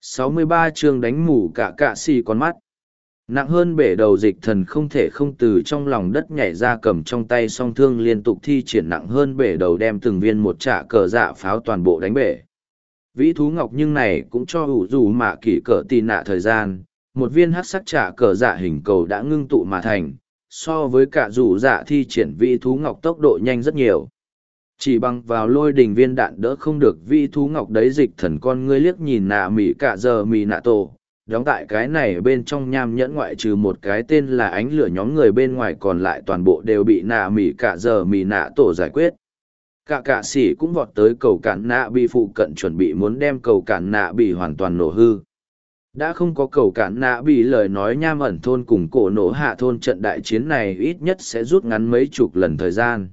63 chương đánh mù cả cạ xì con mắt. Nặng hơn bể đầu dịch thần không thể không từ trong lòng đất nhảy ra cầm trong tay song thương liên tục thi triển nặng hơn bể đầu đem từng viên một trả cờ dạ pháo toàn bộ đánh bể. Vĩ thú ngọc nhưng này cũng cho ủ dù mạ kỷ cờ tì nạ thời gian, một viên hát sắc trả cờ dạ hình cầu đã ngưng tụ mà thành, so với cả dù dạ thi triển vĩ thú ngọc tốc độ nhanh rất nhiều. Chỉ bằng vào lôi đình viên đạn đỡ không được vi thú ngọc đấy dịch thần con ngươi liếc nhìn nạ mỉ cả giờ mỉ nạ tổ, đóng tại cái này bên trong nham nhẫn ngoại trừ một cái tên là ánh lửa nhóm người bên ngoài còn lại toàn bộ đều bị nạ mỉ cả giờ mỉ nạ tổ giải quyết. Cả cạ sĩ cũng vọt tới cầu cản nạ bị phụ cận chuẩn bị muốn đem cầu cản nạ bị hoàn toàn nổ hư. Đã không có cầu cản nạ bị lời nói nham ẩn thôn cùng cổ nổ hạ thôn trận đại chiến này ít nhất sẽ rút ngắn mấy chục lần thời gian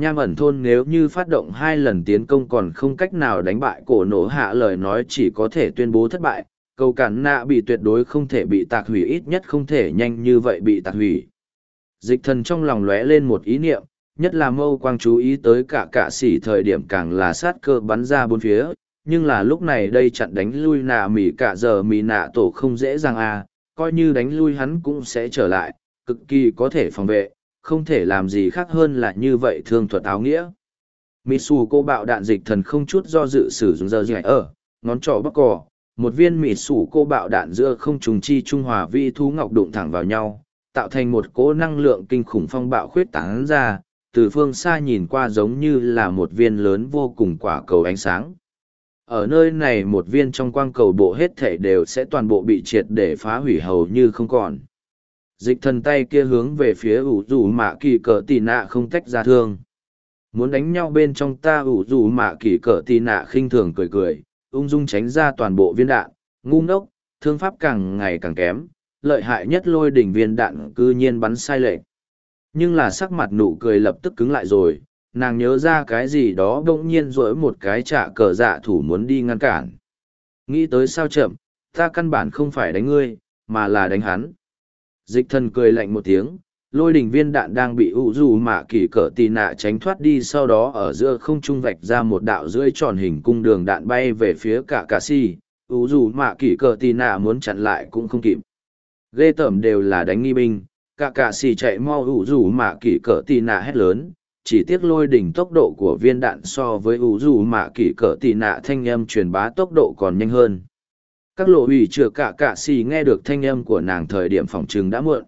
nham ẩn thôn nếu như phát động hai lần tiến công còn không cách nào đánh bại cổ nổ hạ lời nói chỉ có thể tuyên bố thất bại, cầu cản nạ bị tuyệt đối không thể bị tạc hủy, ít nhất không thể nhanh như vậy bị tạc hủy. Dịch thần trong lòng lóe lên một ý niệm, nhất là mâu quang chú ý tới cả cạ xỉ thời điểm càng là sát cơ bắn ra bốn phía, nhưng là lúc này đây chặn đánh lui nạ mỉ cả giờ mỉ nạ tổ không dễ dàng à coi như đánh lui hắn cũng sẽ trở lại, cực kỳ có thể phòng vệ không thể làm gì khác hơn là như vậy thương thuật áo nghĩa mỹ xù cô bạo đạn dịch thần không chút do dự sử dụng giờ dạy ở, ngón trỏ bắc cỏ, một viên mỹ xù cô bạo đạn giữa không trùng chi trung hòa vi thú ngọc đụng thẳng vào nhau, tạo thành một cỗ năng lượng kinh khủng phong bạo khuyết tán ra, từ phương xa nhìn qua giống như là một viên lớn vô cùng quả cầu ánh sáng. Ở nơi này một viên trong quang cầu bộ hết thể đều sẽ toàn bộ bị triệt để phá hủy hầu như không còn. Dịch thần tay kia hướng về phía ủ rủ mạ kỳ cỡ tì nạ không tách ra thương. Muốn đánh nhau bên trong ta ủ rủ mạ kỳ cỡ tì nạ khinh thường cười cười, ung dung tránh ra toàn bộ viên đạn, ngu ngốc, thương pháp càng ngày càng kém, lợi hại nhất lôi đỉnh viên đạn cư nhiên bắn sai lệch. Nhưng là sắc mặt nụ cười lập tức cứng lại rồi nàng nhớ ra cái gì đó bỗng nhiên dỗi một cái trả cờ dạ thủ muốn đi ngăn cản. Nghĩ tới sao chậm ta căn bản không phải đánh ngươi mà là đánh hắn dịch thần cười lạnh một tiếng, lôi đình viên đạn đang bị ủ dù mạ kỳ cỡ tì nạ tránh thoát đi sau đó ở giữa không trung vạch ra một đạo rưỡi tròn hình cung đường đạn bay về phía cả cà si, ủ dù mạ kỳ cỡ tì nạ muốn chặn lại cũng không kịp. Ghê tởm đều là đánh nghi binh, cả cà si chạy mau ủ dù mạ kỷ cỡ tì nạ hét lớn, chỉ tiếc lôi đỉnh tốc độ của viên đạn so với ủ dù mạ kỷ cỡ tì nạ thanh âm truyền bá tốc độ còn nhanh hơn các lộ ủy chừa cả cạ xì nghe được thanh âm của nàng thời điểm phòng chừng đã muộn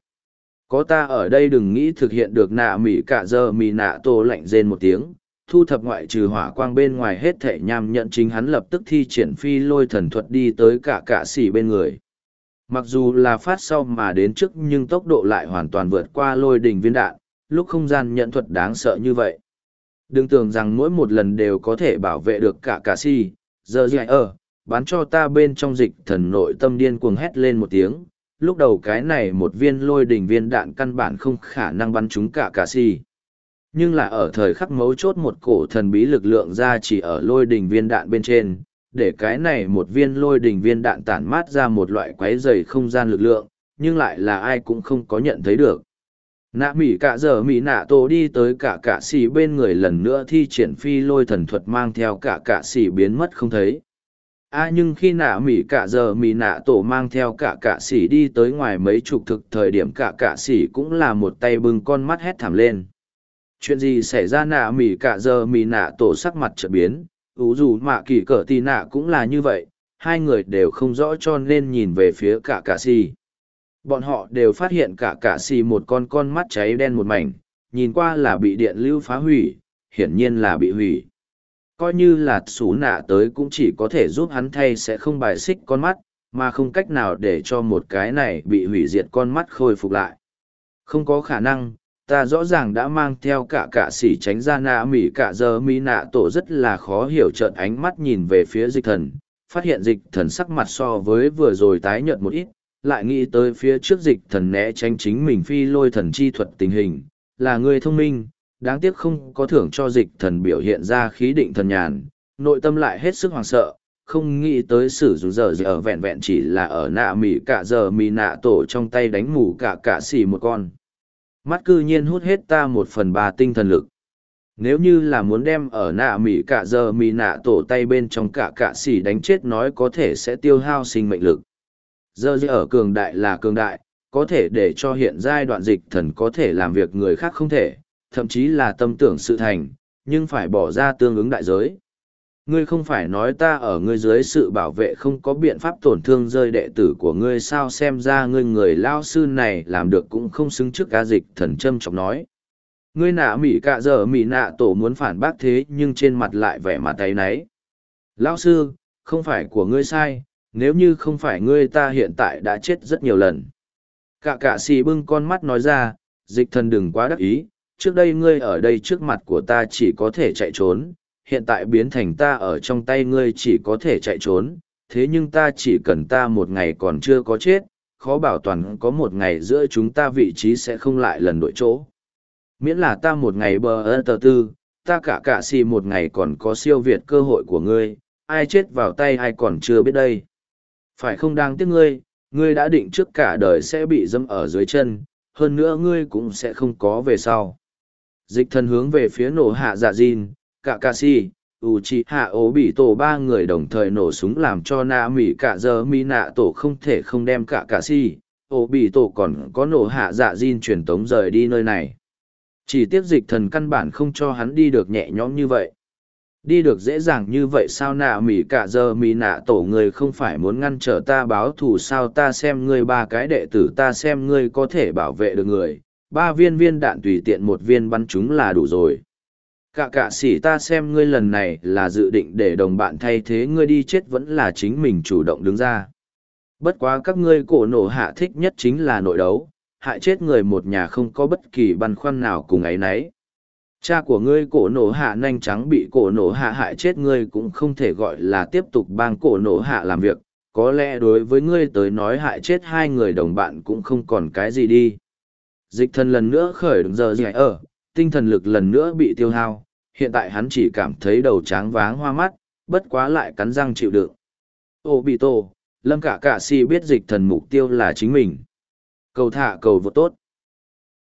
có ta ở đây đừng nghĩ thực hiện được nạ mỉ cả giờ mỉ nạ tô lạnh rên một tiếng thu thập ngoại trừ hỏa quang bên ngoài hết thể nham nhận chính hắn lập tức thi triển phi lôi thần thuật đi tới cả cạ xì bên người Mặc dù là phát sau mà đến trước nhưng tốc độ lại hoàn toàn vượt qua lôi đỉnh viên đạn, lúc không gian nhận thuật đáng sợ như vậy. Đừng tưởng rằng mỗi một lần đều có thể bảo vệ được cả cạ xì giờ dạy ở, bán cho ta bên trong dịch thần nội tâm điên cuồng hét lên một tiếng. Lúc đầu cái này một viên lôi đỉnh viên đạn căn bản không khả năng bắn trúng cả cả si. Nhưng là ở thời khắc mấu chốt một cổ thần bí lực lượng ra chỉ ở lôi đỉnh viên đạn bên trên, để cái này một viên lôi đỉnh viên đạn tản mát ra một loại quái dày không gian lực lượng, nhưng lại là ai cũng không có nhận thấy được. Nạ mỉ cả giờ mỉ nạ tổ đi tới cả cả xỉ bên người lần nữa thi triển phi lôi thần thuật mang theo cả cả xỉ biến mất không thấy a à, nhưng khi nạ mỉ cả giờ mỉ nạ tổ mang theo cả cả ỉ đi tới ngoài mấy chục thực thời điểm cả cả ỉ cũng là một tay bưng con mắt hét thảm lên. Chuyện gì xảy ra? Nạ mỉ cả giờ mỉ nạ tổ sắc mặt trở biến, ủ dù mạ kỳ cỡ tì nạ cũng là như vậy. Hai người đều không rõ cho nên nhìn về phía cả cạ xì bọn họ đều phát hiện cả cạ xì một con con mắt cháy đen một mảnh. Nhìn qua là bị điện lưu phá hủy hiển nhiên là bị hủy coi như là xú nạ tới cũng chỉ có thể giúp hắn thay sẽ không bài xích con mắt, mà không cách nào để cho một cái này bị hủy diệt con mắt khôi phục lại. Không có khả năng, ta rõ ràng đã mang theo cả cả xỉ tránh ra nạ mỉ cả giờ mi nạ tổ rất là khó hiểu trợn ánh mắt nhìn về phía dịch thần, phát hiện dịch thần sắc mặt so với vừa rồi tái nhợt một ít, lại nghĩ tới phía trước dịch thần né tránh chính mình phi lôi thần chi thuật tình hình, là người thông minh đáng tiếc không có thưởng cho dịch thần biểu hiện ra khí định thần nhàn, nội tâm lại hết sức hoảng sợ, không nghĩ tới sử dụng giờ giờ ở vẹn vẹn chỉ là ở nạ mỉ cả giờ mỉ nạ tổ trong tay đánh mù cả cả xì một con. Mắt cư nhiên hút hết ta một phần ba tinh thần lực. Nếu như là muốn đem ở nạ mỉ cả giờ mỉ nạ tổ tay bên trong cả cả xì đánh chết nói có thể sẽ tiêu hao sinh mệnh lực. Giờ gì ở cường đại là cường đại, có thể để cho hiện giai đoạn dịch thần có thể làm việc người khác không thể thậm chí là tâm tưởng sự thành, nhưng phải bỏ ra tương ứng đại giới. Ngươi không phải nói ta ở ngươi dưới sự bảo vệ không có biện pháp tổn thương rơi đệ tử của ngươi sao xem ra ngươi người lao sư này làm được cũng không xứng trước ca dịch thần trâm chọc nói. Ngươi nạ mỉ cạ giờ mỉ nạ tổ muốn phản bác thế nhưng trên mặt lại vẻ mặt tay nấy. lao sư, không phải của ngươi sai, nếu như không phải ngươi ta hiện tại đã chết rất nhiều lần. Cạ cạ xì bưng con mắt nói ra, dịch thần đừng quá đắc ý trước đây ngươi ở đây trước mặt của ta chỉ có thể chạy trốn hiện tại biến thành ta ở trong tay ngươi chỉ có thể chạy trốn, thế nhưng ta chỉ cần ta một ngày còn chưa có chết, khó bảo toàn có một ngày giữa chúng ta vị trí sẽ không lại lần đổi chỗ. Miễn là ta một ngày bờ ơ tờ tư, ta cả cả xì một ngày còn có siêu việt cơ hội của ngươi, ai chết vào tay ai còn chưa biết đây. Phải không đáng tiếc ngươi, ngươi đã định trước cả đời sẽ bị dâm ở dưới chân, hơn nữa ngươi cũng sẽ không có về sau. Dịch thần hướng về phía nổ hạ dạ dìn, cả ca si u chi hạ ố bị tổ ba người đồng thời nổ súng làm cho na mỹ cả giờ mỹ nạ tổ không thể không đem cả ca si ố bị tổ còn có nổ hạ dạ diên truyền tống rời đi nơi này. Chỉ tiếc dịch thần căn bản không cho hắn đi được nhẹ nhõm như vậy. Đi được dễ dàng như vậy sao nạ mỹ cả giờ mỹ nạ tổ người không phải muốn ngăn trở ta báo thù sao ta xem ngươi ba cái đệ tử ta xem ngươi có thể bảo vệ được người ba viên viên đạn tùy tiện một viên bắn chúng là đủ rồi Cả cả sĩ ta xem ngươi lần này là dự định để đồng bạn thay thế ngươi đi chết vẫn là chính mình chủ động đứng ra. Bất quá các ngươi cổ nổ hạ thích nhất chính là nội đấu, hại chết người một nhà không có bất kỳ băn khoăn nào cùng ấy nấy. Cha của ngươi cổ nổ hạ nhanh trắng bị cổ nổ hạ hại chết ngươi cũng không thể gọi là tiếp tục bang cổ nổ hạ làm việc, có lẽ đối với ngươi tới nói hại chết hai người đồng bạn cũng không còn cái gì đi. Dịch thần lần nữa khởi động giờ dạy ở, tinh thần lực lần nữa bị tiêu hao, hiện tại hắn chỉ cảm thấy đầu tráng váng hoa mắt, bất quá lại cắn răng chịu đựng. Ô bị tổ, lâm cả cả si biết dịch thần mục tiêu là chính mình. Cầu thả cầu vô tốt.